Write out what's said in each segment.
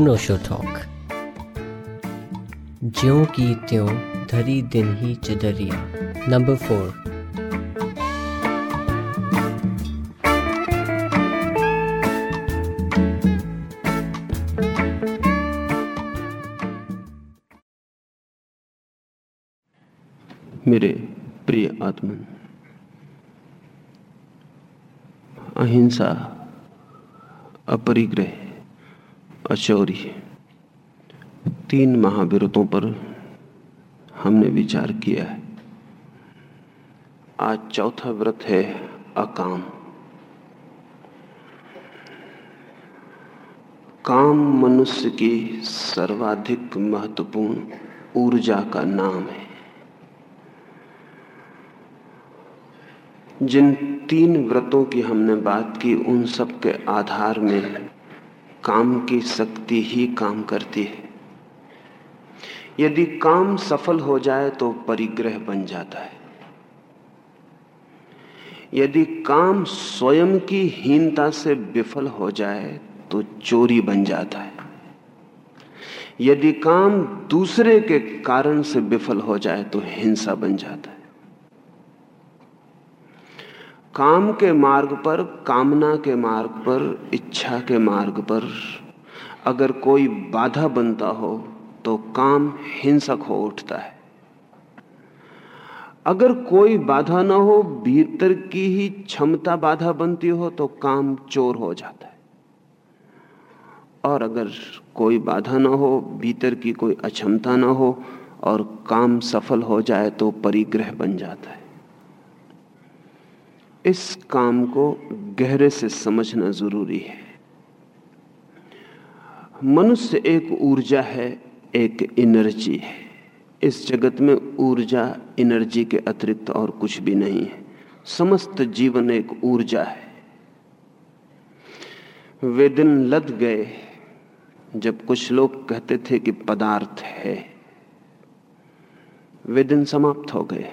अनोशो talk ज्यों की त्यों धरी दिन ही चदरिया. नंबर फोर मेरे प्रिय आत्मन अहिंसा अपरिग्रह अचौरी तीन महाविरतों पर हमने विचार किया है। आज चौथा व्रत है अकाम। काम मनुष्य की सर्वाधिक महत्वपूर्ण ऊर्जा का नाम है। जिन तीन व्रतों की हमने बात की, उन सब के आधार में काम की शक्ति ही काम करती है। यदि काम सफल हो जाए तो परिग्रह बन जाता है। यदि काम स्वयं की हीनता से विफल हो जाए तो चोरी बन जाता है। यदि काम दूसरे के कारण से विफल हो जाए तो हिंसा बन जाता है। काम के मार्ग पर, कामना के मार्ग पर, इच्छा के मार्ग पर अगर कोई बाधा बनता हो तो काम हिंसक हो उठता है। अगर कोई बाधा ना हो, भीतर की ही क्षमता बाधा बनती हो तो काम चोर हो जाता है। और अगर कोई बाधा ना हो, भीतर की कोई अक्षमता ना हो, और काम सफल हो जाए तो परिग्रह बन जाता है। इस काम को गहरे से समझना ज़रूरी है। मनुष्य एक ऊर्जा है, एक एनर्जी है। इस जगत में ऊर्जा, एनर्जी के अतिरिक्त और कुछ भी नहीं है। समस्त जीवन एक ऊर्जा है। वे दिन लद गए जब कुछ लोग कहते थे कि पदार्थ है। वे दिन समाप्त हो गए।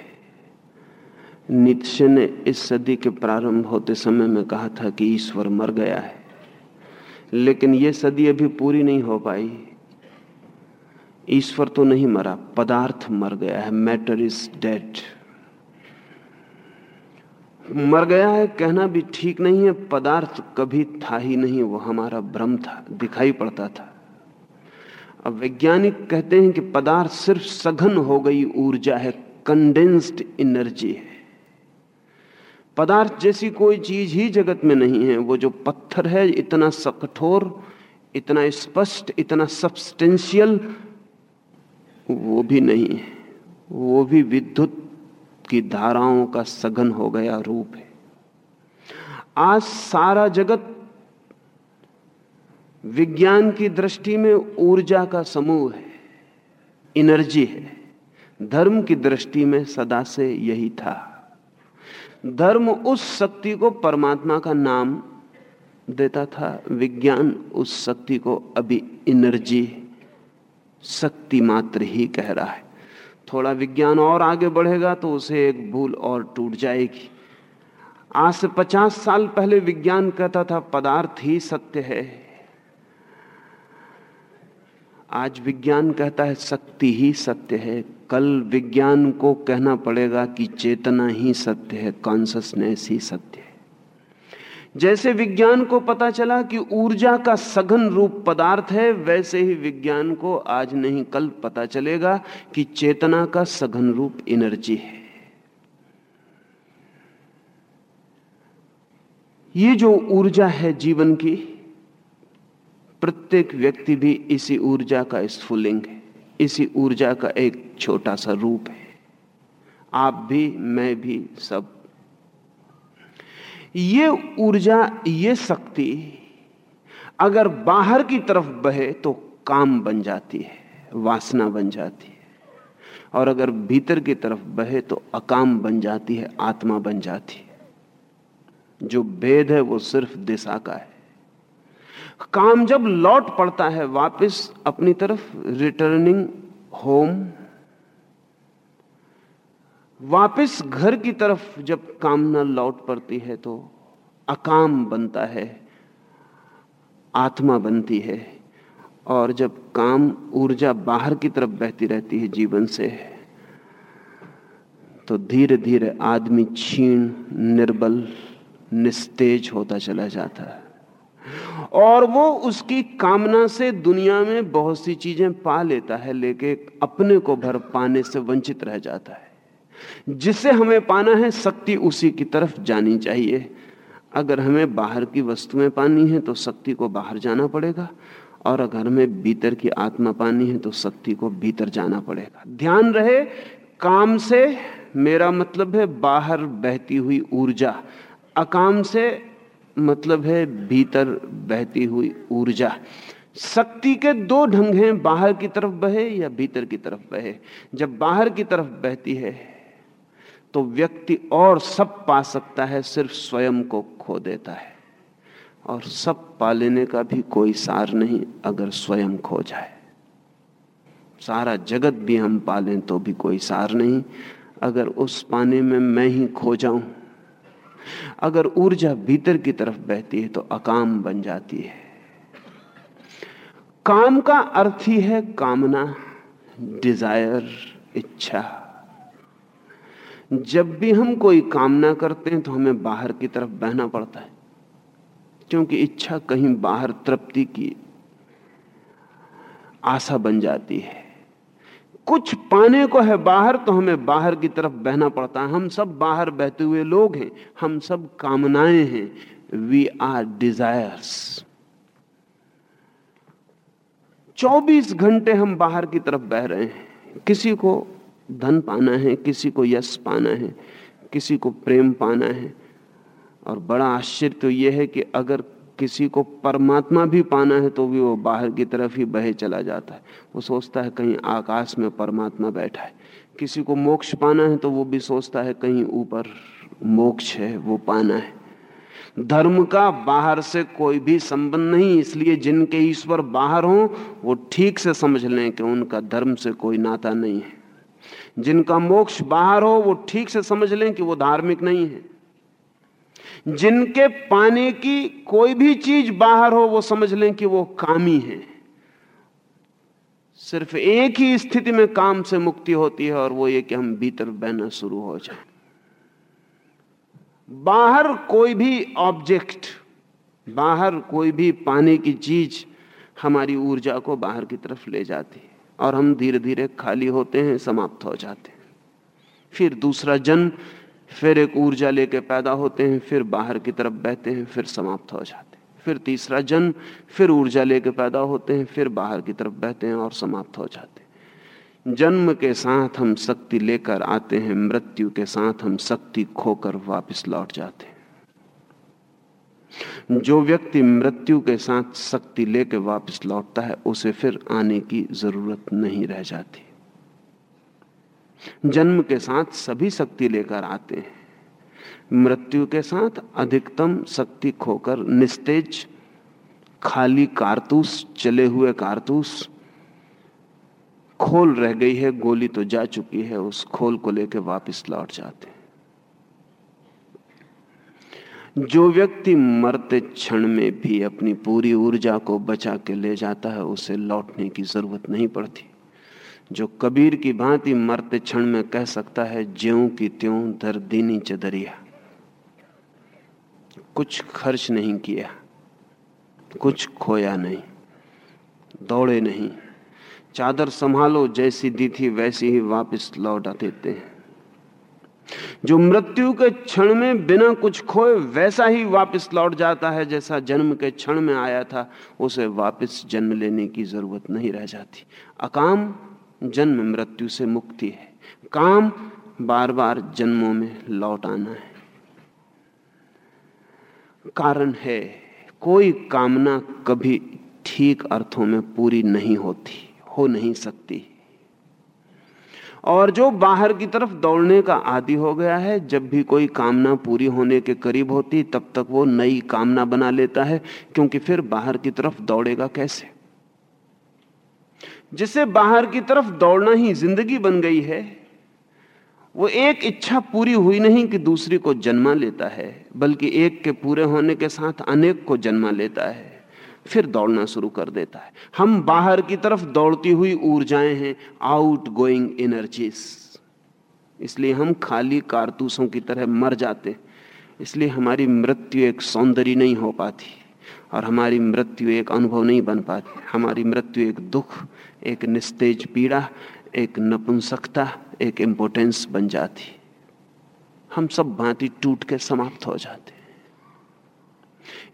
नित्य ने इस सदी के प्रारंभ होते समय में कहा था कि ईश्वर मर गया है। लेकिन यह सदी अभी पूरी नहीं हो पाई। ईश्वर तो नहीं मरा, पदार्थ मर गया है, मैटर इज़ डेड। मर गया है, कहना भी ठीक नहीं है, पदार्थ कभी था ही नहीं, वो हमारा भ्रम था, दिखाई पड़ता था। अब वैज्ञानिक कहते हैं कि पदार्थ सिर्फ़ सघन हो गई, ऊर्जा है कंडेंस्ड एनर्जी है। पदार्थ जैसी कोई चीज़ ही जगत में नहीं है। वो जो पत्थर है, इतना कठोर इतना स्पष्ट, इतना सब्सटेंशियल वो भी नहीं है। वो भी विद्युत की धाराओं का सघन हो गया रूप है। आज सारा जगत विज्ञान की दृष्टि में ऊर्जा का समूह है एनर्जी है। धर्म की दृष्टि में सदा से यही था। धर्म उस शक्ति को परमात्मा का नाम देता था, विज्ञान उस शक्ति को अभी एनर्जी शक्ति मात्र ही कह रहा है। थोड़ा विज्ञान और आगे बढ़ेगा तो उसे एक भूल और टूट जाएगी। आज से पचास साल पहले विज्ञान कहता था, पदार्थ ही सत्य है। आज विज्ञान कहता है शक्ति ही सत्य है। कल विज्ञान को कहना पड़ेगा कि चेतना ही सत्य है कॉन्सियसनेस ही सत्य है। जैसे विज्ञान को पता चला कि ऊर्जा का सघन रूप पदार्थ है, वैसे ही विज्ञान को आज नहीं, कल पता चलेगा कि चेतना का सघन रूप एनर्जी है। ये जो ऊर्जा है जीवन की प्रत्येक व्यक्ति भी इसी ऊर्जा का स्फुलिंग है। इसी ऊर्जा का एक छोटा सा रूप है। आप भी, मैं भी, सब। ये ऊर्जा, ये शक्ति अगर बाहर की तरफ़ बहे तो काम बन जाती है, वासना बन जाती है। और अगर भीतर की तरफ़ बहे तो अकाम बन जाती है, आत्मा बन जाती है। जो भेद है वो सिर्फ़ दिशा का है। काम जब लौट पड़ता है, वापस अपनी तरफ़ रिटर्निंग होम वापस घर की तरफ़ जब कामना लौट पड़ती है तो अकाम बनता है, आत्मा बनती है, और जब काम ऊर्जा बाहर की तरफ़ बहती रहती है जीवन से तो धीरे धीरे आदमी क्षीण, निर्बल, निस्तेज होता चला जाता है। और वो उसकी कामना से दुनिया में बहुत सी चीज़ें पा लेता है लेकिन अपने को भर पाने से वंचित रह जाता है। जिसे हमें पाना है, शक्ति उसी की तरफ़ जानी चाहिए। अगर हमें बाहर की वस्तुएँ पानी है तो शक्ति को बाहर जाना पड़ेगा। और अगर हमें भीतर की आत्मा पानी है तो शक्ति को भीतर जाना पड़ेगा। ध्यान रहे, काम से मेरा मतलब है बाहर बहती हुई ऊर्जा। अकाम से मतलब है भीतर बहती हुई ऊर्जा। शक्ति के दो ढंग हैं, बाहर की तरफ़ बहे या भीतर की तरफ़ बहे। जब बाहर की तरफ़ बहती है तो व्यक्ति और सब पा सकता है, सिर्फ़ स्वयं को खो देता है। और सब पा लेने का भी कोई सार नहीं, अगर स्वयं खो जाए। सारा जगत भी हम पालें तो भी कोई सार नहीं। अगर उस पाने में मैं ही खो जाऊँ अगर ऊर्जा भीतर की तरफ़ बहती है तो अकाम बन जाती है। काम का अर्थ ही है कामना डिज़ायर इच्छा। जब भी हम कोई कामना करते हैं तो हमें बाहर की तरफ़ बहना पड़ता है, क्योंकि इच्छा कहीं बाहर तृप्ति की आशा बन जाती है। कुछ पाने को है बाहर तो हमें बाहर की तरफ़ बहना पड़ता है। हम सब बाहर बहते हुए लोग हैं, हम सब कामनाएँ हैं। वी आर डिजायर्स 24 घंटे हम बाहर की तरफ़ बह रहे हैं। किसी को धन पाना है, किसी को यश पाना है, किसी को प्रेम पाना है। और बड़ा आश्चर्य तो यह है कि अगर किसी को परमात्मा भी पाना है तो भी वो बाहर की तरफ़ ही बहे चला जाता है। वो सोचता है कहीं आकाश में परमात्मा बैठा है। किसी को मोक्ष पाना है तो वो भी सोचता है कहीं ऊपर मोक्ष है, वो पाना है। धर्म का बाहर से कोई भी संबंध नहीं, इसलिए जिनके ईश्वर बाहर हो, वो ठीक से समझ लें कि उनका धर्म से कोई नाता नहीं है। जिनका मोक्ष बाहर हो, वो ठीक से समझ लें कि वो धार्मिक नहीं है। जिनके पाने की कोई भी चीज़ बाहर हो, वो समझ लें कि वो कामी है। सिर्फ़ एक ही स्थिति में काम से मुक्ति होती है और वो ये कि हम भीतर बहना शुरू हो जाए। बाहर कोई भी ऑब्जेक्ट बाहर कोई भी पाने की चीज़ हमारी ऊर्जा को बाहर की तरफ़ ले जाती है और हम धीरे धीरे खाली होते हैं, समाप्त हो जाते हैं। फिर दूसरा जन्म फिर एक ऊर्जा लेके पैदा होते हैं, फिर बाहर की तरफ़ बहते हैं, फिर समाप्त हो जाते हैं। फिर तीसरा जन्म फिर ऊर्जा लेके पैदा होते हैं, फिर बाहर की तरफ़ बहते हैं और समाप्त हो जाते जन्म के साथ हम शक्ति लेकर आते हैं, मृत्यु के साथ हम शक्ति खोकर वापस लौट जाते हैं। जो व्यक्ति मृत्यु के साथ शक्ति लेकर वापस लौटता है, उसे फिर आने की ज़रूरत नहीं रह जाती। जन्म के साथ सभी शक्ति लेकर आते हैं। मृत्यु के साथ अधिकतम शक्ति खोकर निस्तेज, खाली कारतूस, चले हुए कारतूस, खोल रह गई है, गोली तो जा चुकी है, उस खोल को लेकर वापस लौट जाते हैं। जो व्यक्ति मरते क्षण में भी अपनी पूरी ऊर्जा को बचा के ले जाता है, उसे लौटने की ज़रूरत नहीं पड़ती। जो कबीर की भांति मरते क्षण में कह सकता है, ज्यों की त्यों दर्दीनी चदरिया कुछ खर्च नहीं किया, कुछ खोया नहीं, दौड़े नहीं। चादर संभालो, जैसी दी थी वैसी ही वापस लौटा देते हैं जो मृत्यु के क्षण में बिना कुछ खोए, वैसा ही वापस लौट जाता है, जैसा जन्म के क्षण में आया था, उसे वापस जन्म लेने की ज़रूरत नहीं रह जाती। अकाम जन्म मृत्यु से मुक्ति है। काम बार बार जन्मों में लौट आना है। कारण है, कोई कामना कभी ठीक अर्थों में पूरी नहीं होती, हो नहीं सकती। और जो बाहर की तरफ़ दौड़ने का आदि हो गया है, जब भी कोई कामना पूरी होने के करीब होती, तब तक वो नई कामना बना लेता है, क्योंकि फिर बाहर की तरफ़ दौड़ेगा कैसे? जिसे बाहर की तरफ़ दौड़ना ही ज़िंदगी बन गई है, वो एक इच्छा पूरी हुई नहीं कि दूसरी को जन्मा लेता है, बल्कि एक के पूरे होने के साथ अनेक को जन्मा लेता है, फिर दौड़ना शुरू कर देता है। हम बाहर की तरफ़ दौड़ती हुई ऊर्जाएँ हैं आउट गोइंग एनर्जीज इसलिए हम खाली कारतूसों की तरह मर जाते, इसलिए हमारी मृत्यु एक सौंदर्य नहीं हो पाती। और हमारी मृत्यु एक अनुभव नहीं बन पाती। हमारी मृत्यु एक दुख, एक निस्तेज पीड़ा, एक नपुंसकता, एक इम्पोर्टेंस बन जाती। हम सब भांति टूट के समाप्त हो जाते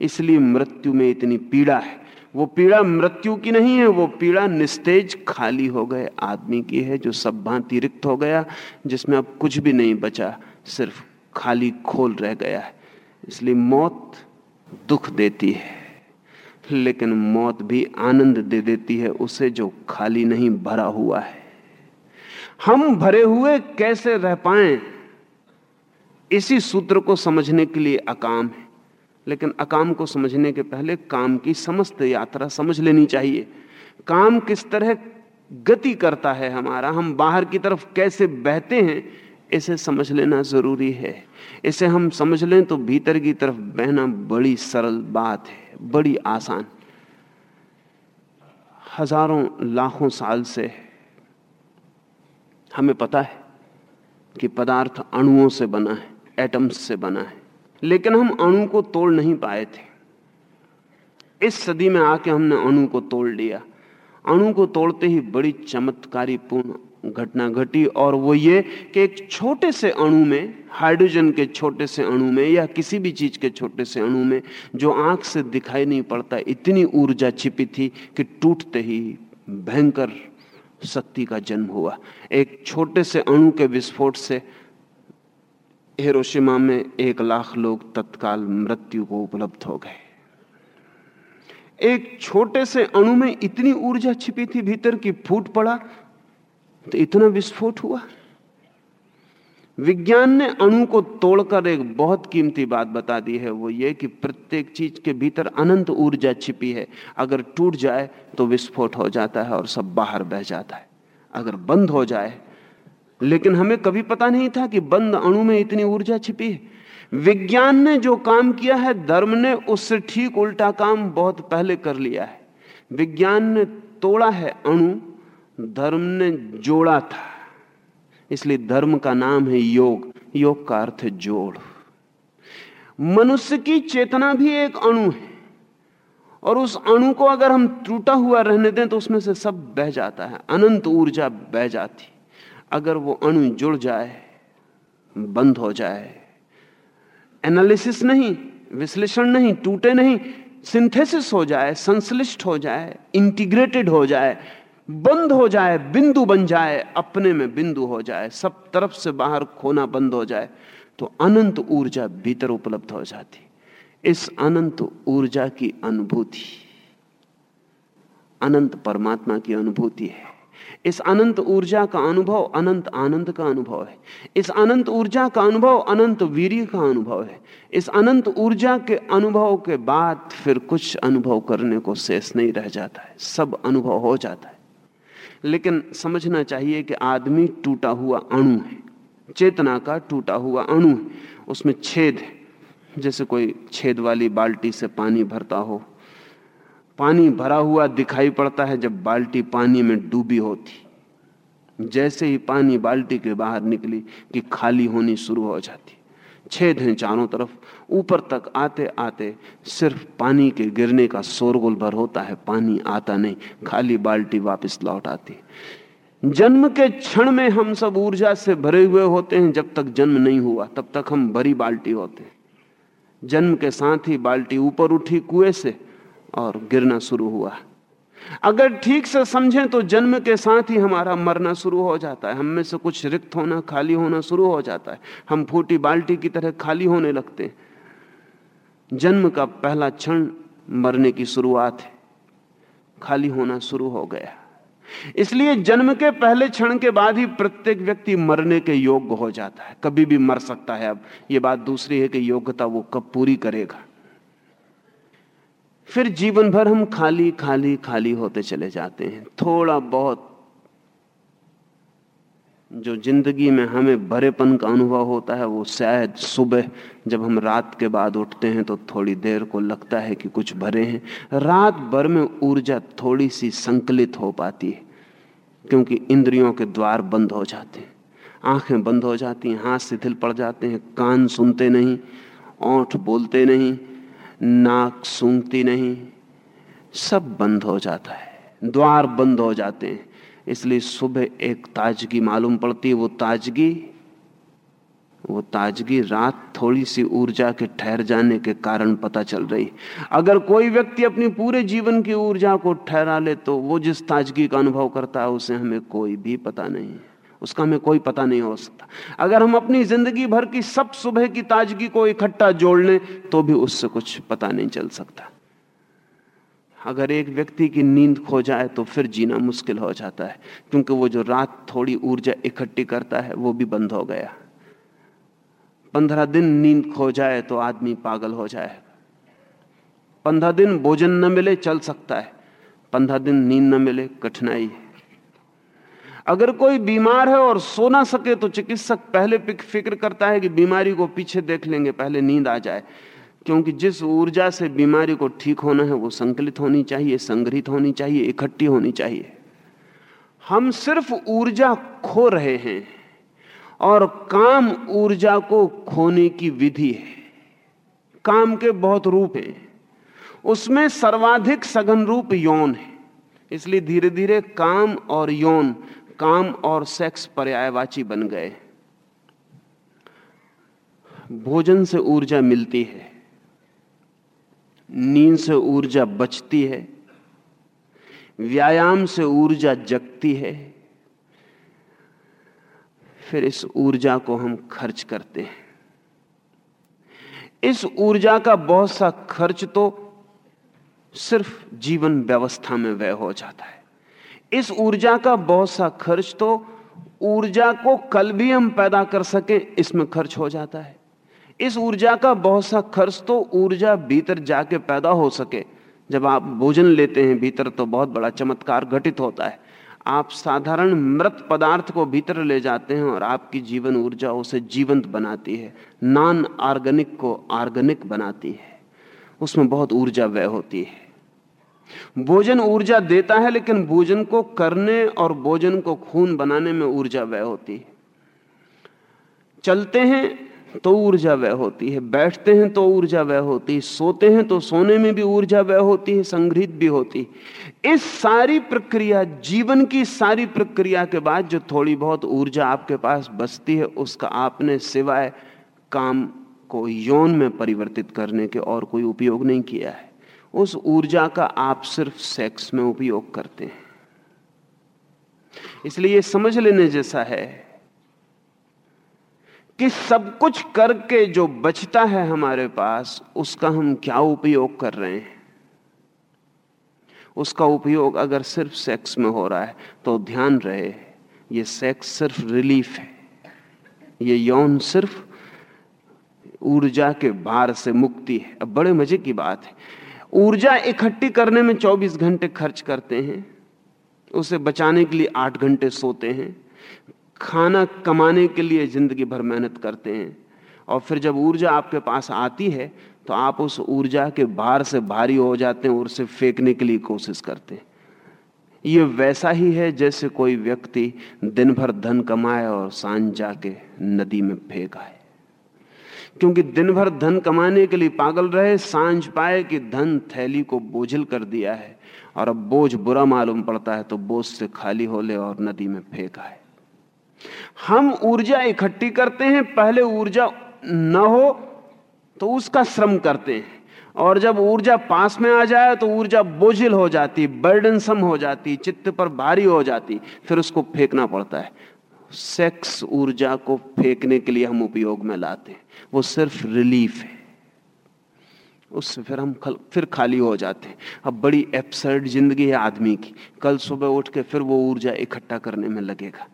इसलिए मृत्यु में इतनी पीड़ा है। वो पीड़ा मृत्यु की नहीं है, वो पीड़ा निस्तेज खाली हो गए आदमी की है, जो सब भांति रिक्त हो गया, जिसमें अब कुछ भी नहीं बचा, सिर्फ़ खाली खोल रह गया है। इसलिए मौत दुख देती है, लेकिन मौत भी आनंद दे देती है, उसे जो खाली नहीं भरा हुआ है। हम भरे हुए कैसे रह पाए? इसी सूत्र को समझने के लिए अकाम है। लेकिन अकाम को समझने के पहले काम की समस्त यात्रा समझ लेनी चाहिए। काम किस तरह गति करता है हमारा, हम बाहर की तरफ़ कैसे बहते हैं इसे समझ लेना ज़रूरी है। इसे हम समझ लें तो भीतर की तरफ़ बहना बड़ी सरल बात है, बड़ी आसान। हज़ारों लाखों साल से हमें पता है कि पदार्थ अणुओं से बना है, एटम्स से बना है। लेकिन हम अणु को तोड़ नहीं पाए थे। इस सदी में आके हमने अणु को तोड़ लिया। अणु को तोड़ते ही बड़ी चमत्कारी पूर्ण घटना घटी और वो ये कि एक छोटे से अणु में, हाइड्रोजन के छोटे से अणु में या किसी भी चीज़ के छोटे से अणु में जो आँख से दिखाई नहीं पड़ता, इतनी ऊर्जा छिपी थी कि टूटते ही भयंकर शक्ति का जन्म हुआ। एक छोटे से अणु के विस्फोट से हिरोशिमा में एक लाख लोग तत्काल मृत्यु को उपलब्ध हो गए। एक छोटे से अणु में इतनी ऊर्जा छिपी थी, भीतर की फूट पड़ा तो इतना विस्फोट हुआ। विज्ञान ने अणु को तोड़कर एक बहुत कीमती बात बता दी है, वो ये कि प्रत्येक चीज़ के भीतर अनंत ऊर्जा छिपी है। अगर टूट जाए तो विस्फोट हो जाता है और सब बाहर बह जाता है। अगर बंद हो जाए, लेकिन हमें कभी पता नहीं था कि बंद अणु में इतनी ऊर्जा छिपी है। विज्ञान ने जो काम किया है, धर्म ने उससे ठीक उल्टा काम बहुत पहले कर लिया है। विज्ञान ने तोड़ा है अणु धर्म ने जोड़ा था। इसलिए धर्म का नाम है योग। योग का अर्थ है जोड़। मनुष्य की चेतना भी एक अणु है। और उस अणु को अगर हम टूटा हुआ रहने दें तो उसमें से सब बह जाता है। अनंत ऊर्जा बह जाती। अगर वो अणु जुड़ जाए, बंद हो जाए एनालिसिस नहीं, विश्लेषण नहीं, टूटे नहीं सिंथेसिस हो जाए, संश्लिष्ट हो जाए इंटीग्रेटेड हो जाए बंद हो जाए, बिंदु बन जाए, अपने में बिंदु हो जाए, सब तरफ़ से बाहर खोना बंद हो जाए तो अनंत ऊर्जा भीतर उपलब्ध हो जाती। इस अनंत ऊर्जा की अनुभूति, अनंत परमात्मा की अनुभूति है। इस अनंत ऊर्जा का अनुभव अनंत आनंद का अनुभव है। इस अनंत ऊर्जा का अनुभव अनंत वीर का अनुभव है। इस अनंत ऊर्जा के अनुभव के बाद फिर कुछ अनुभव करने को शेष नहीं रह जाता है। सब अनुभव हो जाता है। लेकिन समझना चाहिए कि आदमी टूटा हुआ अणु है, चेतना का टूटा हुआ अणु है, उसमें छेद है। जैसे कोई छेद वाली बाल्टी से पानी भरता हो, पानी भरा हुआ दिखाई पड़ता है जब बाल्टी पानी में डूबी होती। जैसे ही पानी बाल्टी के बाहर निकली कि खाली होनी शुरू हो जाती। छेद हैं चारों तरफ़। ऊपर तक आते आते सिर्फ़ पानी के गिरने का शोरगुल भर होता है, पानी आता नहीं, खाली बाल्टी वापस लौट आती। जन्म के क्षण में हम सब ऊर्जा से भरे हुए होते हैं, जब तक जन्म नहीं हुआ, तब तक हम भरी बाल्टी होते हैं। जन्म के साथ ही बाल्टी ऊपर उठी कुएँ से और गिरना शुरू हुआ। अगर ठीक से समझें तो जन्म के साथ ही हमारा मरना शुरू हो जाता है। हम में से कुछ रिक्त होना, खाली होना शुरू हो जाता है। हम फूटी बाल्टी की तरह खाली होने लगते हैं। जन्म का पहला क्षण मरने की शुरुआत है। खाली होना शुरू हो गया। इसलिए जन्म के पहले क्षण के बाद ही प्रत्येक व्यक्ति मरने के योग्य हो जाता है। कभी भी मर सकता है। अब यह बात दूसरी है कि योग्यता वो कब पूरी करेगा। फिर जीवन भर हम खाली खाली खाली होते चले जाते हैं। थोड़ा बहुत जो ज़िंदगी में हमें भरेपन का अनुभव होता है, वो शायद सुबह जब हम रात के बाद उठते हैं तो थोड़ी देर को लगता है कि कुछ भरे हैं। रात भर में ऊर्जा थोड़ी सी संकलित हो पाती है, क्योंकि इंद्रियों के द्वार बंद हो जाते हैं। आँखें बंद हो जाती हैं, हाथ शिथिल पड़ जाते हैं, कान सुनते नहीं, ओंठ बोलते नहीं नाक सूंघती नहीं, सब बंद हो जाता है, द्वार बंद हो जाते हैं। इसलिए सुबह एक ताजगी मालूम पड़ती है, वो ताजगी वो ताजगी रात थोड़ी सी ऊर्जा के ठहर जाने के कारण पता चल रही। अगर कोई व्यक्ति अपनी पूरे जीवन की ऊर्जा को ठहरा ले तो वो जिस ताजगी का अनुभव करता है, उसे हमें कोई भी पता नहीं। उसका हमें कोई पता नहीं हो सकता। अगर हम अपनी ज़िंदगी भर की सब सुबह की ताजगी को इकट्ठा जोड़ लें तो भी उससे कुछ पता नहीं चल सकता। अगर एक व्यक्ति की नींद खो जाए तो फिर जीना मुश्किल हो जाता है, क्योंकि वो जो रात थोड़ी ऊर्जा इकट्ठी करता है, वो भी बंद हो गया। पंद्रह दिन नींद खो जाए तो आदमी पागल हो जाए। पंद्रह दिन भोजन न मिले, चल सकता है। पंद्रह दिन नींद न मिले, कठिनाई है। अगर कोई बीमार है और सो ना सके तो चिकित्सक पहले फ़िक्र करता है कि बीमारी को पीछे देख लेंगे, पहले नींद आ जाए। क्योंकि जिस ऊर्जा से बीमारी को ठीक होना है, वो संकलित होनी चाहिए, संग्रहित होनी चाहिए, इकट्ठी होनी चाहिए। हम सिर्फ़ ऊर्जा खो रहे हैं और काम ऊर्जा को खोने की विधि है। काम के बहुत रूप हैं। उसमें सर्वाधिक सघन रूप यौन है। इसलिए धीरे धीरे काम और यौन काम और सेक्स पर्यायवाची बन गए। भोजन से ऊर्जा मिलती है। नींद से ऊर्जा बचती है। व्यायाम से ऊर्जा जगती है। फिर इस ऊर्जा को हम खर्च करते हैं। इस ऊर्जा का बहुत सा खर्च तो सिर्फ़ जीवन व्यवस्था में व्यय हो जाता है। इस ऊर्जा का बहुत सा खर्च तो ऊर्जा को कल भी हम पैदा कर सके, इसमें खर्च हो जाता है। इस ऊर्जा का बहुत सा खर्च तो ऊर्जा भीतर जाके पैदा हो सके। जब आप भोजन लेते हैं भीतर तो बहुत बड़ा चमत्कार घटित होता है। आप साधारण मृत पदार्थ को भीतर ले जाते हैं और आपकी जीवन ऊर्जा उसे जीवंत बनाती है। नॉन ऑर्गेनिक को ऑर्गेनिक बनाती है। उसमें बहुत ऊर्जा व्यय होती है। भोजन ऊर्जा देता है, लेकिन भोजन को करने और भोजन को खून बनाने में ऊर्जा व्यय होती है। चलते हैं तो ऊर्जा व्यय होती है, बैठते हैं तो ऊर्जा व्यय होती है, सोते हैं तो सोने में भी ऊर्जा व्यय होती है, संग्रहित भी होती है। इस सारी प्रक्रिया, जीवन की सारी प्रक्रिया के बाद जो थोड़ी बहुत ऊर्जा आपके पास बचती है, उसका आपने सिवाय काम को यौन में परिवर्तित करने के और कोई उपयोग नहीं किया है। उस ऊर्जा का आप सिर्फ़ सेक्स में उपयोग करते हैं। इसलिए समझ लेने जैसा है कि सब कुछ करके जो बचता है हमारे पास, उसका हम क्या उपयोग कर रहे हैं? उसका उपयोग अगर सिर्फ़ सेक्स में हो रहा है तो ध्यान रहे, ये सेक्स सिर्फ़ रिलीफ है। ये यौन सिर्फ़ ऊर्जा के भार से मुक्ति है। अब बड़े मज़े की बात है। ऊर्जा इकट्ठी करने में 24 घंटे खर्च करते हैं, उसे बचाने के लिए आठ घंटे सोते हैं, खाना कमाने के लिए ज़िंदगी भर मेहनत करते हैं, और फिर जब ऊर्जा आपके पास आती है तो आप उस ऊर्जा के बाहर से भारी हो जाते हैं और उसे फेंकने के लिए कोशिश करते हैं। ये वैसा ही है जैसे कोई व्यक्ति दिन भर धन कमाए और साँझ जाके नदी में फेंक आए। क्योंकि दिन भर धन कमाने के लिए पागल रहे, साँझ पाए कि धन थैली को बोझल कर दिया है। और अब बोझ बुरा मालूम पड़ता है तो बोझ से खाली हो ले और नदी में फेंक आए। हम ऊर्जा इकट्ठी करते हैं, पहले ऊर्जा न हो तो उसका श्रम करते हैं। और जब ऊर्जा पास में आ जाए तो ऊर्जा बोझिल हो जाती बर्डनसम हो जाती, चित्त पर भारी हो जाती, फिर उसको फेंकना पड़ता है। सेक्स ऊर्जा को फेंकने के लिए हम उपयोग में लाते हैं। वो सिर्फ़ रिलीफ है। उससे फिर हम खल, फिर खाली हो जाते हैं। अब बड़ी एप्सर्ड ज़िंदगी है आदमी की। कल सुबह उठ के फिर वो ऊर्जा इकट्ठा करने में लगेगा।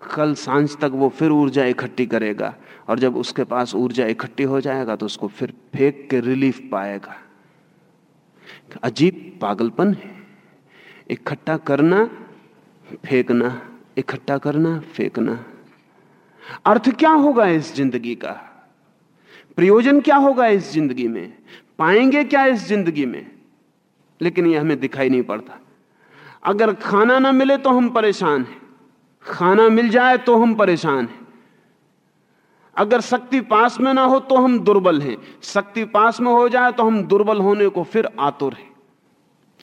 कल साँझ तक वो फिर ऊर्जा इकट्ठी करेगा और जब उसके पास ऊर्जा इकट्ठी हो जाएगा तो उसको फिर फेंक के रिलीफ पाएगा। अजीब पागलपन है। इकट्ठा करना फेंकना। इकट्ठा करना, फेंकना। अर्थ क्या होगा इस ज़िंदगी का? प्रयोजन क्या होगा इस ज़िंदगी में? पाएँगे क्या इस ज़िंदगी में? लेकिन यह हमें दिखाई नहीं पड़ता। अगर खाना ना मिले तो हम परेशान हैं। खाना मिल जाए तो हम परेशान हैं। अगर शक्ति पास में ना हो तो हम दुर्बल हैं। शक्ति पास में हो जाए तो हम दुर्बल होने को फिर आतुर हैं।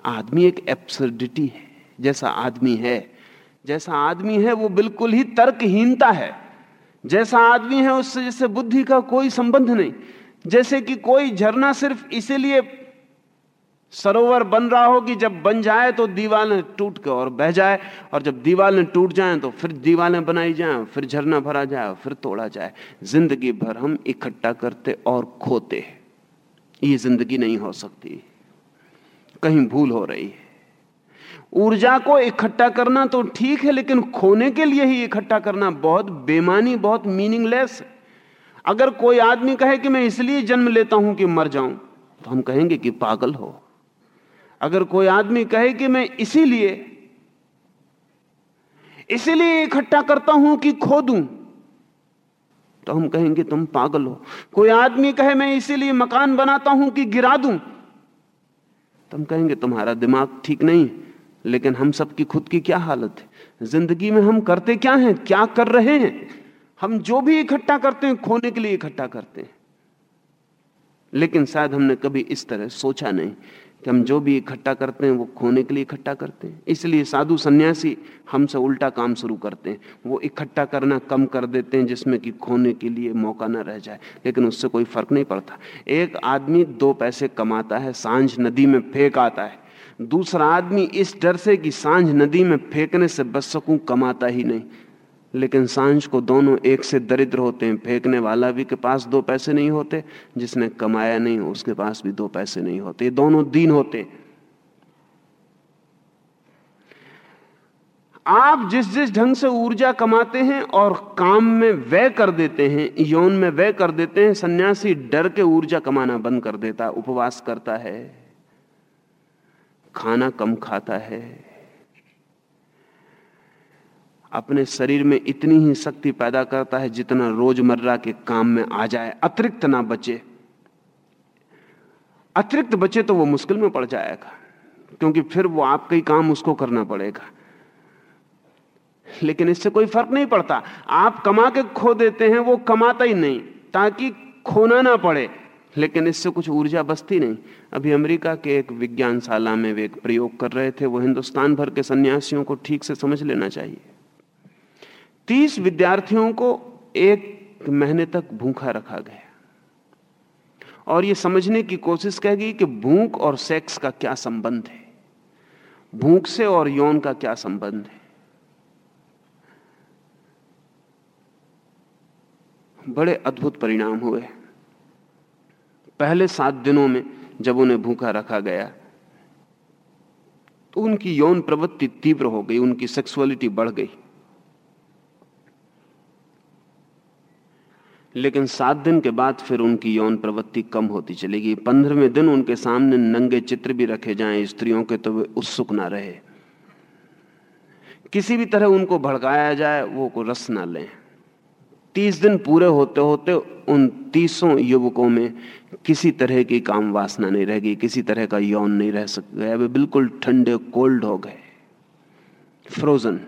आदमी एक एब्सर्डिटी है, जैसा आदमी है। जैसा आदमी है वो बिल्कुल ही तर्कहीनता है। जैसा आदमी है उससे जैसे बुद्धि का कोई संबंध नहीं। जैसे कि कोई झरना सिर्फ़ इसीलिए सरोवर बन रहा हो कि जब बन जाए तो दीवालें टूट के और बह जाए और जब दीवालें टूट जाएँ तो फिर दीवालें बनाई जाएँ, फिर झरना भरा जाए, फिर तोड़ा जाए। ज़िंदगी भर हम इकट्ठा करते और खोते ये ज़िंदगी नहीं हो सकती। कहीं भूल हो रही है। ऊर्जा को इकट्ठा करना तो ठीक है, लेकिन खोने के लिए ही इकट्ठा करना बहुत बेमानी, बहुत मीनिंगलेस है। अगर कोई आदमी कहे कि मैं इसलिए जन्म लेता हूँ कि मर जाऊँ तो हम कहेंगे कि पागल हो। अगर कोई आदमी कहे कि मैं इसीलिए इसीलिए इकट्ठा करता हूँ कि खो दूँ तो हम कहेंगे तुम पागल हो। कोई आदमी कहे मैं इसीलिए मकान बनाता हूँ कि गिरा दूँ तो हम कहेंगे तुम्हारा दिमाग ठीक नहीं लेकिन हम सबकी खुद की क्या हालत है? ज़िंदगी में हम करते क्या हैं? क्या कर रहे हैं? हम जो भी इकट्ठा करते हैं, खोने के लिए इकट्ठा करते हैं। लेकिन शायद हमने कभी इस तरह सोचा नहीं कि हम जो भी इकट्ठा करते हैं, वो खोने के लिए इकट्ठा करते हैं। इसलिए साधु सन्यासी हमसे उल्टा काम शुरू करते हैं। वो इकट्ठा करना कम कर देते हैं, जिसमें कि खोने के लिए मौका ना रह जाए। लेकिन उससे कोई फ़र्क नहीं पड़ता। एक आदमी दो पैसे कमाता है, साँझ नदी में फेंक आता है। दूसरा आदमी इस डर से कि साँझ नदी में फेंकने से बच सकूँ, कमाता ही नहीं। लेकिन साँझ को दोनों एक से दरिद्र होते हैं। फेंकने वाला भी के पास दो पैसे नहीं होते, जिसने कमाया नहीं, उसके पास भी दो पैसे नहीं होते। दोनों दीन होते आप जिस जिस ढंग से ऊर्जा कमाते हैं और काम में व्यय कर देते हैं, यौन में व्यय कर देते हैं, सन्यासी डर के ऊर्जा कमाना बंद कर देता, उपवास करता है। खाना कम खाता है। अपने शरीर में इतनी ही शक्ति पैदा करता है जितना रोज़मर्रा के काम में आ जाए। अतिरिक्त ना बचे। अतिरिक्त बचे तो वो मुश्किल में पड़ जाएगा, क्योंकि फिर वो आपका ही काम उसको करना पड़ेगा। लेकिन इससे कोई फ़र्क नहीं पड़ता। आप कमा के खो देते हैं, वो कमाता ही नहीं, ताकि खोना ना पड़े। लेकिन इससे कुछ ऊर्जा बचती नहीं। अभी अमेरिका के एक विज्ञानशाला में वे एक प्रयोग कर रहे थे, वो हिंदुस्तान भर के सन्यासियों को ठीक से समझ लेना चाहिए। तीस विद्यार्थियों को एक महीने तक भूखा रखा गया। और यह समझने की कोशिश कह गई कि भूख और सेक्स का क्या संबंध है? भूख से और यौन का क्या संबंध है? बड़े अद्भुत परिणाम हुए। पहले सात दिनों में जब उन्हें भूखा रखा गया तो उनकी यौन प्रवृत्ति तीव्र हो गई, उनकी सेक्सुअलिटी बढ़ गई। लेकिन सात दिन के बाद फिर उनकी यौन प्रवृत्ति कम होती चलेगी। पंद्रहवें दिन उनके सामने नंगे चित्र भी रखे जाएँ, स्त्रियों के तो वे उत्सुक ना रहे। किसी भी तरह उनको भड़काया जाए, वो को रस ना लें। तीस दिन पूरे होते होते उन तीसों युवकों में किसी तरह की काम वासना नहीं रहेगी किसी तरह का यौन नहीं रह सक, गया, वे बिल्कुल ठंडे, कोल्ड हो गए फ्रोजन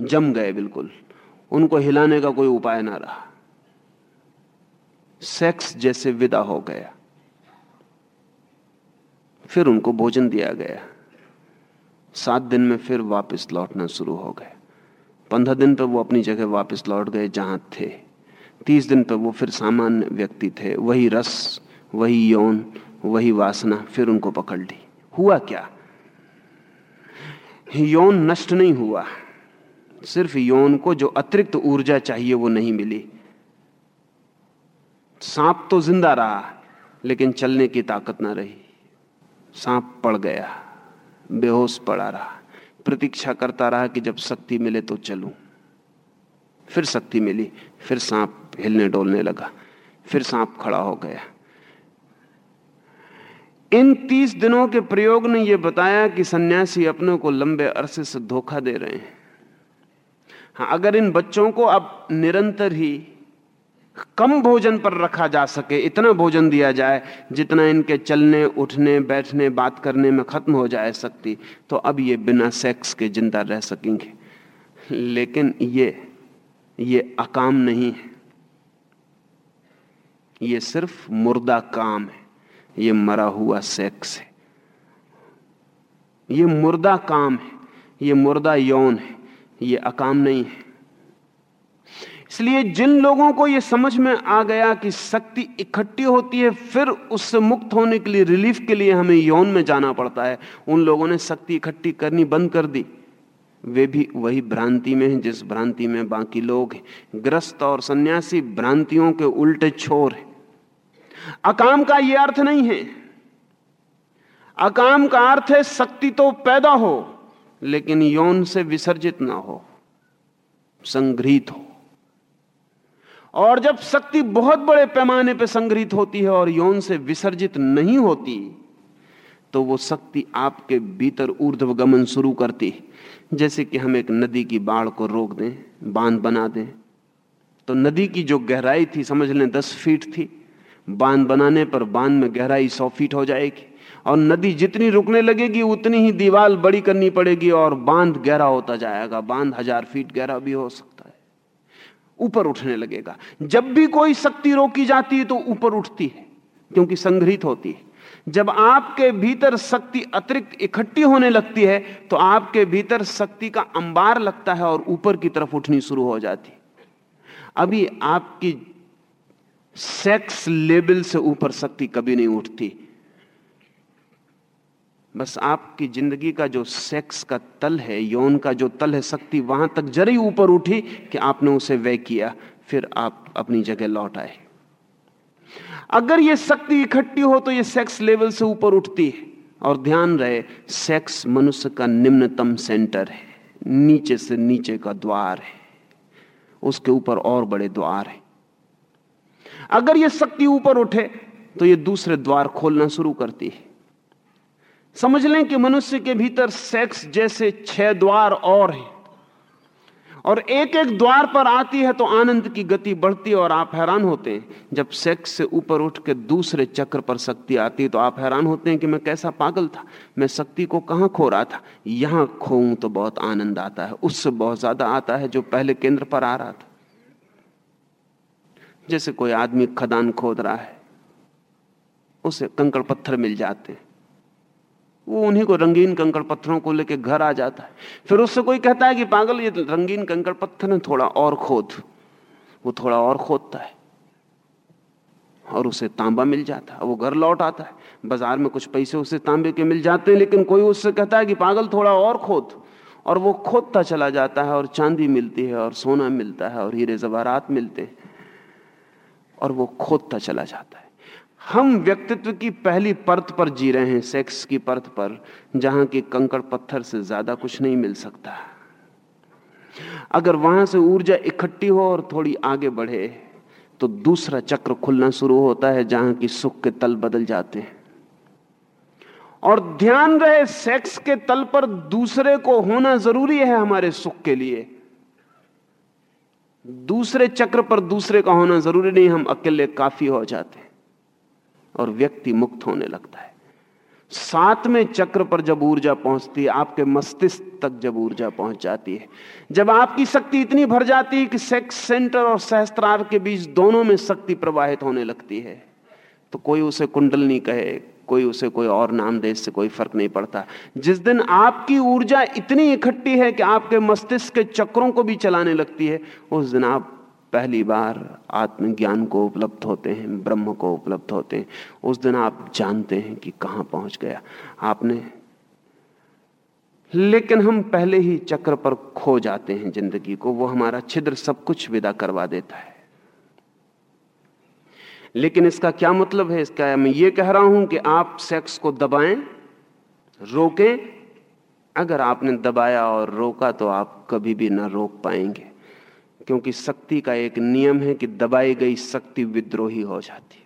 जम गए बिल्कुल, उनको हिलाने का कोई उपाय ना रहा। सेक्स जैसे विदा हो गया, फिर उनको भोजन दिया गया। सात दिन में फिर वापस लौटना शुरू हो गए। पंद्रह दिन पर वो अपनी जगह वापस लौट गए जहाँ थे। तीस दिन पर वो फिर सामान्य व्यक्ति थे, वही रस, वही यौन, वही वासना, फिर उनको पकड़ ली। हुआ क्या? यौन नष्ट नहीं हुआ। सिर्फ़ यौन को जो अतिरिक्त ऊर्जा चाहिए वो नहीं मिली। सांप तो ज़िंदा रहा, लेकिन चलने की ताकत ना रही। सांप पड़ गया, बेहोश पड़ा रहा। प्रतीक्षा करता रहा कि जब शक्ति मिले तो चलूँ। फिर शक्ति मिली, फिर सांप हिलने डोलने लगा। फिर सांप खड़ा हो गया। इन तीस दिनों के प्रयोग ने यह बताया कि सन्यासी अपने को लंबे अरसे से धोखा दे रहे हैं। हाँ अगर इन बच्चों को अब निरंतर ही कम भोजन पर रखा जा सके, इतना भोजन दिया जाए, जितना इनके चलने, उठने, बैठने, बात करने में खत्म हो जाए सकती तो अब ये बिना सेक्स के ज़िंदा रह सकेंगे। लेकिन ये ये अकाम नहीं है। ये सिर्फ़ मुर्दा काम है, ये मरा हुआ सेक्स है। ये मुर्दा काम है, ये मुर्दा यौन है, ये अकाम नहीं है। इसलिए जिन लोगों को यह समझ में आ गया कि शक्ति इकट्ठी होती है, फिर उससे मुक्त होने के लिए, रिलीफ के लिए हमें यौन में जाना पड़ता है। उन लोगों ने शक्ति इकट्ठी करनी बंद कर दी। वे भी वही भ्रांति में हैं, जिस भ्रांति में बाकी लोग हैं। ग्रस्त और सन्यासी भ्रांतियों के उल्टे छोर हैं। अकाम का यह अर्थ नहीं है। अकाम का अर्थ है शक्ति तो पैदा हो, लेकिन यौन से विसर्जित ना हो, संग्रहित हो। और जब शक्ति बहुत बड़े पैमाने पर संग्रहित होती है और यौन से विसर्जित नहीं होती तो वो शक्ति आपके भीतर ऊर्ध्व गमन शुरू करती जैसे कि हम एक नदी की बाढ़ को रोक दें, बाँध बना दें। तो नदी की जो गहराई थी, समझ लें, दस फीट थी। बाँध बनाने पर बाँध में गहराई सौ फीट हो जाएगी। और नदी जितनी रुकने लगेगी, उतनी ही दीवार बड़ी करनी पड़ेगी और बाँध गहरा होता जाएगा। बाँध हज़ार फीट गहरा भी हो सकता है। ऊपर उठने लगेगा। जब भी कोई शक्ति रोकी जाती है तो ऊपर उठती है, क्योंकि संग्रहित होती है। जब आपके भीतर शक्ति अतिरिक्त इकट्ठी होने लगती है तो आपके भीतर शक्ति का अंबार लगता है और ऊपर की तरफ़ उठनी शुरू हो जाती अभी आपकी सेक्स लेवल से ऊपर शक्ति कभी नहीं उठती। बस आपकी ज़िंदगी का जो सेक्स का तल है, यौन का जो तल है, शक्ति वहाँ तक जरी ऊपर उठी कि आपने उसे व्यय किया, फिर आप अपनी जगह लौट आए। अगर यह शक्ति इकट्ठी हो तो यह सेक्स लेवल से ऊपर उठती है। और ध्यान रहे सेक्स मनुष्य का निम्नतम सेंटर है। नीचे से नीचे का द्वार है। उसके ऊपर और बड़े द्वार है। अगर यह शक्ति ऊपर उठे तो यह दूसरे द्वार खोलना शुरू करती है। समझ लें कि मनुष्य के भीतर सेक्स जैसे छह द्वार और हैं। और एक एक द्वार पर आती है तो आनंद की गति बढ़ती है और आप हैरान होते हैं। जब सेक्स से ऊपर उठ के दूसरे चक्र पर शक्ति आती है तो आप हैरान होते हैं कि मैं कैसा पागल था, मैं शक्ति को कहाँ खो रहा था। यहाँ खोऊं तो बहुत आनंद आता है, उससे बहुत ज़्यादा आता है जो पहले केंद्र पर आ रहा था। जैसे कोई आदमी खदान खोद रहा है, उसे कंकड़ पत्थर मिल जाते हैं। वो उन्हीं को रंगीन कंकड़ पत्थरों को लेकर घर आ जाता है। फिर उससे कोई कहता है कि, पागल, ये रंगीन कंकड़ पत्थर है, थोड़ा और खोद। वो थोड़ा और खोदता है और उसे तांबा मिल जाता है। वो घर लौट आता है। बाज़ार में कुछ पैसे उसे तांबे के मिल जाते हैं, लेकिन कोई उससे कहता है कि, पागल, थोड़ा और खोद। और वो खोदता चला जाता है और चांदी मिलती है और सोना मिलता है और हीरे जवाहरात मिलते हैं और वो खोदता चला जाता है। हम व्यक्तित्व की पहली परत पर जी रहे हैं, सेक्स की परत पर, जहाँ की कंकड़ पत्थर से ज़्यादा कुछ नहीं मिल सकता। अगर वहाँ से ऊर्जा इकट्ठी हो और थोड़ी आगे बढ़े तो दूसरा चक्र खुलना शुरू होता है, जहाँ की सुख के तल बदल जाते हैं। और ध्यान रहे, सेक्स के तल पर दूसरे को होना ज़रूरी है हमारे सुख के लिए। दूसरे चक्र पर दूसरे का होना ज़रूरी नहीं, हम अकेले काफ़ी हो जाते और व्यक्ति मुक्त होने लगता है। सातवें चक्र पर जब ऊर्जा पहुँचती है, आपके मस्तिष्क तक जब ऊर्जा पहुँच जाती है। जब आपकी शक्ति इतनी भर जाती है कि सेक्स, सेंटर और सहस्त्रार के बीच दोनों में शक्ति प्रवाहित होने लगती है तो कोई उसे कुंडल नहीं कहे, कोई उसे कोई और नाम दे, इससे कोई फ़र्क नहीं पड़ता। जिस दिन आपकी ऊर्जा इतनी इकट्ठी है कि आपके मस्तिष्क के चक्रों को भी चलाने लगती है, उस दिन आप पहली बार आत्मज्ञान को उपलब्ध होते हैं, ब्रह्म को उपलब्ध होते हैं। उस दिन आप जानते हैं कि कहाँ पहुँच गया। आपने लेकिन हम पहले ही चक्र पर खो जाते हैं ज़िंदगी को। वो हमारा छिद्र सब कुछ विदा करवा देता है। लेकिन इसका क्या मतलब है? इसका मैं ये कह रहा हूँ कि आप सेक्स को दबाएँ, रोकें। अगर आपने दबाया और रोका तो आप कभी भी ना रोक पाएँगे। क्योंकि शक्ति का एक नियम है कि दबाई गई शक्ति विद्रोही हो जाती है।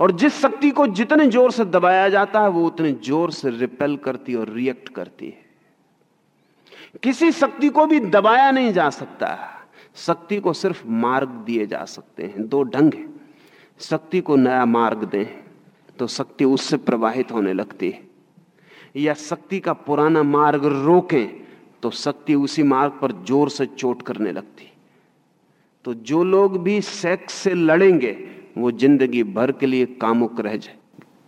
और जिस शक्ति को जितने ज़ोर से दबाया जाता है, वो उतने ज़ोर से रिपेल करती और रिएक्ट करती है। किसी शक्ति को भी दबाया नहीं जा सकता। शक्ति को सिर्फ़ मार्ग दिए जा सकते हैं। दो ढंग है। शक्ति को नया मार्ग दें तो शक्ति उससे प्रवाहित होने लगती है। या शक्ति का पुराना मार्ग रोकें तो शक्ति उसी मार्ग पर ज़ोर से चोट करने लगती। तो जो लोग भी सेक्स से लड़ेंगे, वो ज़िंदगी भर के लिए कामुक रह जाए।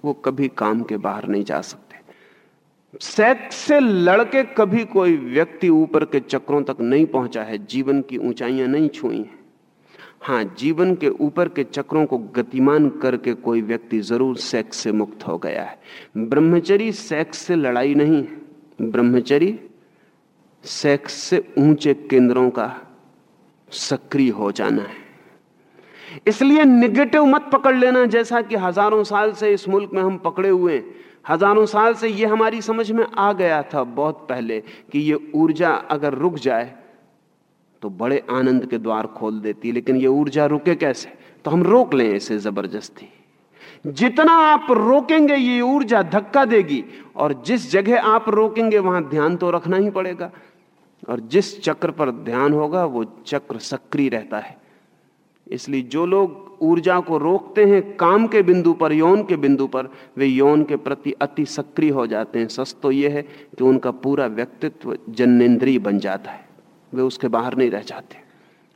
वो कभी काम के बाहर नहीं जा सकते। सेक्स से लड़के कभी कोई व्यक्ति ऊपर के चक्रों तक नहीं पहुँचा है। जीवन की ऊंचाइयाँ नहीं छुई हैं। हाँ जीवन के ऊपर के चक्रों को गतिमान करके कोई व्यक्ति ज़रूर सेक्स से मुक्त हो गया है। ब्रह्मचरी सेक्स से लड़ाई नहीं है। ब्रह्मचरी सेक्स से ऊँचे केंद्रों का सक्रिय हो जाना है। इसलिए निगेटिव मत पकड़ लेना, जैसा कि हज़ारों साल से इस मुल्क में हम पकड़े हुए हैं। हज़ारों साल से यह हमारी समझ में आ गया था बहुत पहले कि यह ऊर्जा अगर रुक जाए तो बड़े आनंद के द्वार खोल देती, लेकिन यह ऊर्जा रुके कैसे? तो हम रोक लें इसे ज़बरदस्ती। जितना आप रोकेंगे, ये ऊर्जा धक्का देगी, और जिस जगह आप रोकेंगे, वहाँ ध्यान तो रखना ही पड़ेगा। और जिस चक्र पर ध्यान होगा, वो चक्र सक्रिय रहता है। इसलिए जो लोग ऊर्जा को रोकते हैं, काम के बिंदु पर, यौन के बिंदु पर, वे यौन के प्रति अति सक्रिय हो जाते हैं। सच तो यह है कि उनका पूरा व्यक्तित्व जन्नेन्द्रीय बन जाता है। वे उसके बाहर नहीं रह जाते।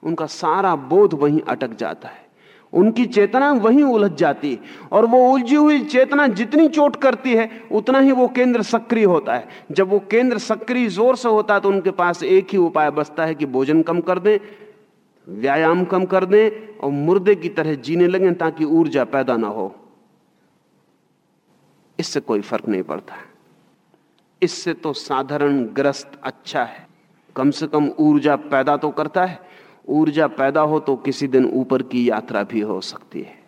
उनका सारा बोध वहीं अटक जाता है। उनकी चेतना वहीं उलझ जाती है। और वो उलझी हुई चेतना जितनी चोट करती है, उतना ही वो केंद्र सक्रिय होता है। जब वो केंद्र सक्रिय ज़ोर से होता है तो उनके पास एक ही उपाय बचता है कि भोजन कम कर दें, व्यायाम कम कर दें और मुर्दे की तरह जीने लगें ताकि ऊर्जा पैदा ना हो। इससे कोई फ़र्क नहीं पड़ता। इससे तो साधारण ग्रस्त अच्छा है। कम से कम ऊर्जा पैदा तो करता है ऊर्जा पैदा हो तो किसी दिन ऊपर की यात्रा भी हो सकती है।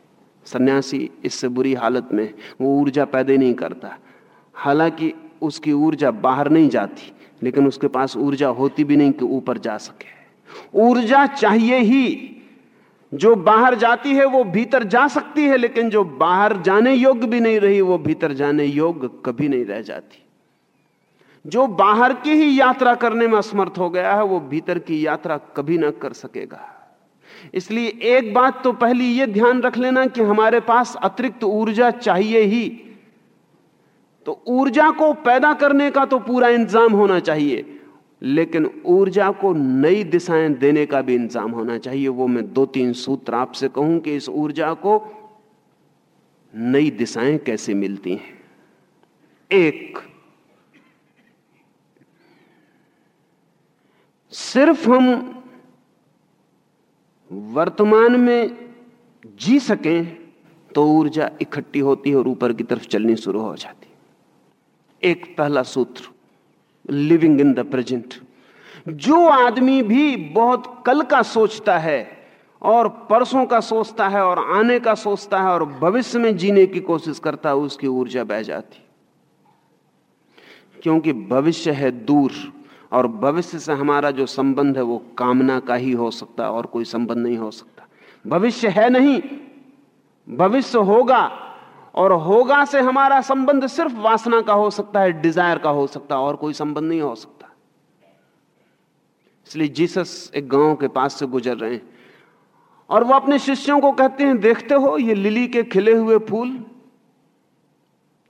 सन्यासी इससे बुरी हालत में वो ऊर्जा पैदा नहीं करता। हालाँकि उसकी ऊर्जा बाहर नहीं जाती, लेकिन उसके पास ऊर्जा होती भी नहीं कि ऊपर जा सके। ऊर्जा चाहिए ही। जो बाहर जाती है वो भीतर जा सकती है, लेकिन जो बाहर जाने योग्य भी नहीं रही, वो भीतर जाने योग्य कभी नहीं रह जाती। जो बाहर की ही यात्रा करने में असमर्थ हो गया है, वो भीतर की यात्रा कभी ना कर सकेगा। इसलिए एक बात तो पहली ये ध्यान रख लेना कि हमारे पास अतिरिक्त ऊर्जा चाहिए ही। तो ऊर्जा को पैदा करने का तो पूरा इंतज़ाम होना चाहिए, लेकिन ऊर्जा को नई दिशाएँ देने का भी इंतज़ाम होना चाहिए। वो मैं दो तीन सूत्र आपसे कहूँ कि इस ऊर्जा को नई दिशाएँ कैसे मिलती हैं। एक सिर्फ़ हम वर्तमान में जी सकें तो ऊर्जा इकट्ठी होती है और ऊपर की तरफ़ चलनी शुरू हो जाती एक पहला सूत्र लिविंग इन द प्रेजेंट जो आदमी भी बहुत कल का सोचता है और परसों का सोचता है और आने का सोचता है और भविष्य में जीने की कोशिश करता है, उसकी ऊर्जा बह जाती। क्योंकि भविष्य है दूर और भविष्य से हमारा जो संबंध है वो कामना का ही हो सकता और कोई संबंध नहीं हो सकता। भविष्य है नहीं, भविष्य होगा और होगा से हमारा संबंध सिर्फ़ वासना का हो सकता है, डिज़ायर का हो सकता है और कोई संबंध नहीं हो सकता। इसलिए जीसस एक गाँव के पास से गुजर रहे हैं और वो अपने शिष्यों को कहते हैं, देखते हो ये लिली के खिले हुए फूल?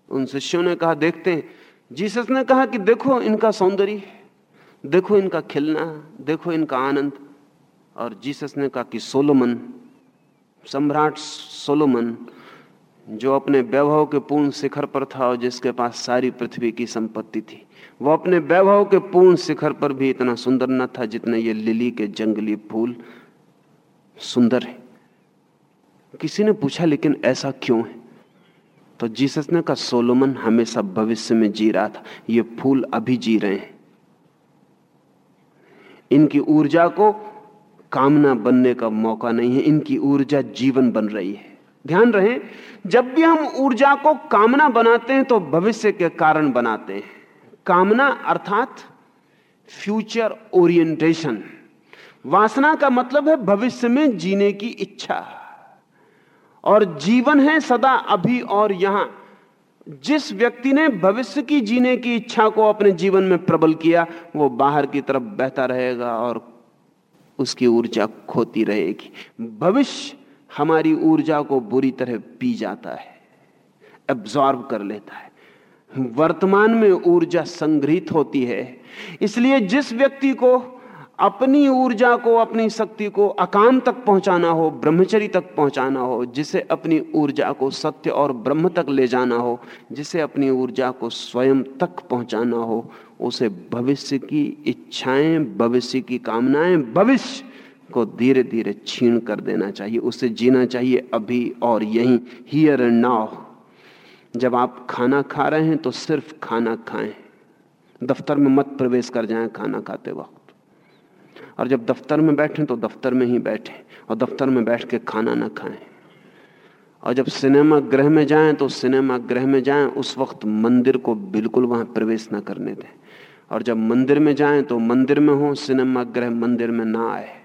उन शिष्यों ने कहा, देखते हैं। जीसस ने कहा कि, देखो इनका सौंदर्य देखो इनका खिलना, देखो इनका आनंद। और जीसस ने कहा कि सोलोमन, सम्राट सोलोमन, जो अपने वैभव के पूर्ण शिखर पर था और जिसके पास सारी पृथ्वी की संपत्ति थी, वो अपने वैभव के पूर्ण शिखर पर भी इतना सुंदर न था जितने ये लिली के जंगली फूल सुंदर है। किसी ने पूछा, लेकिन ऐसा क्यों है? तो जीसस ने कहा, सोलोमन हमेशा भविष्य में जी रहा था, ये फूल अभी जी रहे हैं। इनकी ऊर्जा को कामना बनने का मौका नहीं है, इनकी ऊर्जा जीवन बन रही है। ध्यान रहे, जब भी हम ऊर्जा को कामना बनाते हैं तो भविष्य के कारण बनाते हैं। कामना अर्थात फ्यूचर ओरिएंटेशन। वासना का मतलब है भविष्य में जीने की इच्छा। और जीवन है सदा अभी और यहाँ। जिस व्यक्ति ने भविष्य की जीने की इच्छा को अपने जीवन में प्रबल किया, वो बाहर की तरफ़ बहता रहेगा और उसकी ऊर्जा खोती रहेगी। भविष्य हमारी ऊर्जा को बुरी तरह पी जाता है एब्जॉर्ब कर लेता है। वर्तमान में ऊर्जा संग्रहित होती है, इसलिए जिस व्यक्ति को अपनी ऊर्जा को, अपनी शक्ति को अकाम तक पहुंचाना हो ब्रह्मचरी तक पहुंचाना हो, जिसे अपनी ऊर्जा को सत्य और ब्रह्म तक ले जाना हो, जिसे अपनी ऊर्जा को स्वयं तक पहुंचाना हो, उसे भविष्य की इच्छाएँ, भविष्य की कामनाएँ, भविष्य को धीरे धीरे छीन कर देना चाहिए। उसे जीना चाहिए अभी और यहीं हियर एंड नाउ जब आप खाना खा रहे हैं तो सिर्फ़ खाना खाएँ। दफ्तर में मत प्रवेश कर जाएँ खाना खाते वक्त। और जब दफ्तर में बैठें तो दफ्तर में ही बैठें और दफ्तर में बैठ के खाना ना खाएँ। और जब सिनेमा गृह में जाएँ तो सिनेमा गृह में जाएँ, उस वक्त मंदिर को बिल्कुल वहाँ प्रवेश ना करने दें। और जब मंदिर में जाएँ तो मंदिर में हो, सिनेमा गृह मंदिर में ना आए।